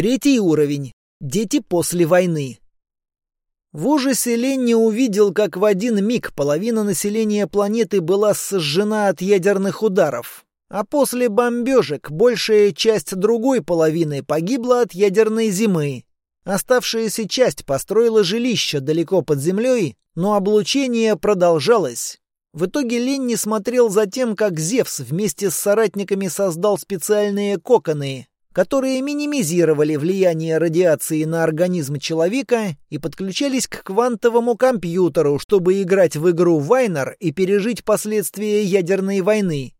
Третий уровень. Дети после войны. В ужасе Ленни увидел, как в один миг половина населения планеты была сожжена от ядерных ударов, а после бомбежек большая часть другой половины погибла от ядерной зимы. Оставшаяся часть построила жилище далеко под землей, но облучение продолжалось. В итоге Ленни смотрел за тем, как Зевс вместе с соратниками создал специальные коконы, которые минимизировали влияние радиации на организм человека и подключались к квантовому компьютеру, чтобы играть в игру Вайнер и пережить последствия ядерной войны.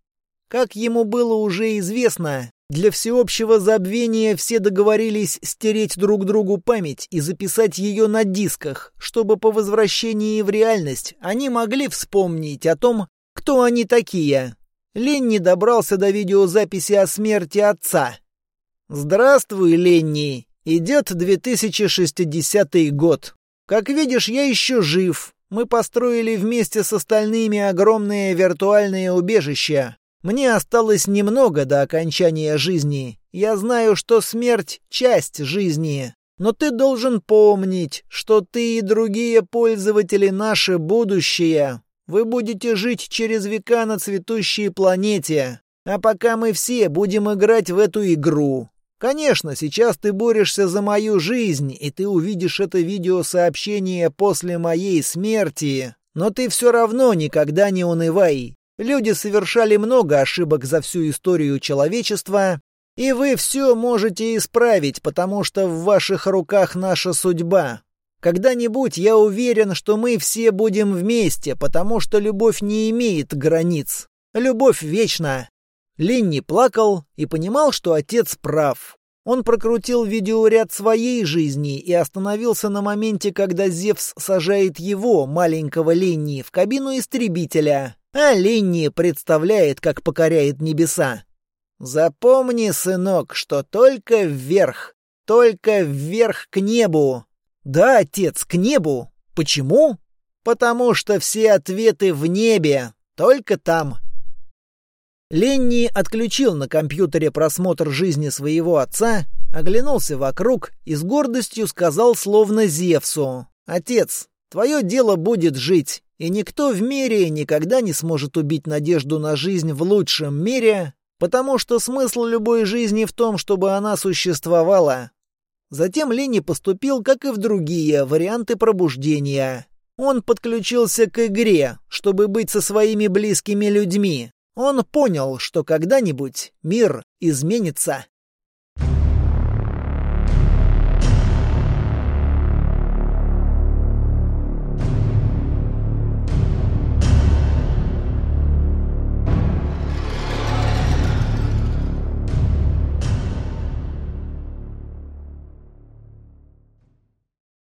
Как ему было уже известно, для всеобщего забвения все договорились стереть друг другу память и записать ее на дисках, чтобы по возвращении в реальность они могли вспомнить о том, кто они такие. Ленни добрался до видеозаписи о смерти отца. «Здравствуй, Ленни. Идет 2060 год. Как видишь, я еще жив. Мы построили вместе с остальными огромное виртуальное убежище. Мне осталось немного до окончания жизни. Я знаю, что смерть — часть жизни. Но ты должен помнить, что ты и другие пользователи — наше будущее. Вы будете жить через века на цветущей планете. А пока мы все будем играть в эту игру. Конечно, сейчас ты борешься за мою жизнь, и ты увидишь это видеосообщение после моей смерти, но ты все равно никогда не унывай. Люди совершали много ошибок за всю историю человечества, и вы все можете исправить, потому что в ваших руках наша судьба. Когда-нибудь я уверен, что мы все будем вместе, потому что любовь не имеет границ. Любовь вечна. Ленни плакал и понимал, что отец прав. Он прокрутил видеоряд своей жизни и остановился на моменте, когда Зевс сажает его, маленького Ленни, в кабину истребителя, а Ленни представляет, как покоряет небеса. «Запомни, сынок, что только вверх, только вверх к небу». «Да, отец, к небу. Почему?» «Потому что все ответы в небе, только там». Ленни отключил на компьютере просмотр жизни своего отца, оглянулся вокруг и с гордостью сказал словно Зевсу. «Отец, твое дело будет жить, и никто в мире никогда не сможет убить надежду на жизнь в лучшем мире, потому что смысл любой жизни в том, чтобы она существовала». Затем Ленни поступил, как и в другие варианты пробуждения. Он подключился к игре, чтобы быть со своими близкими людьми, он понял, что когда-нибудь мир изменится.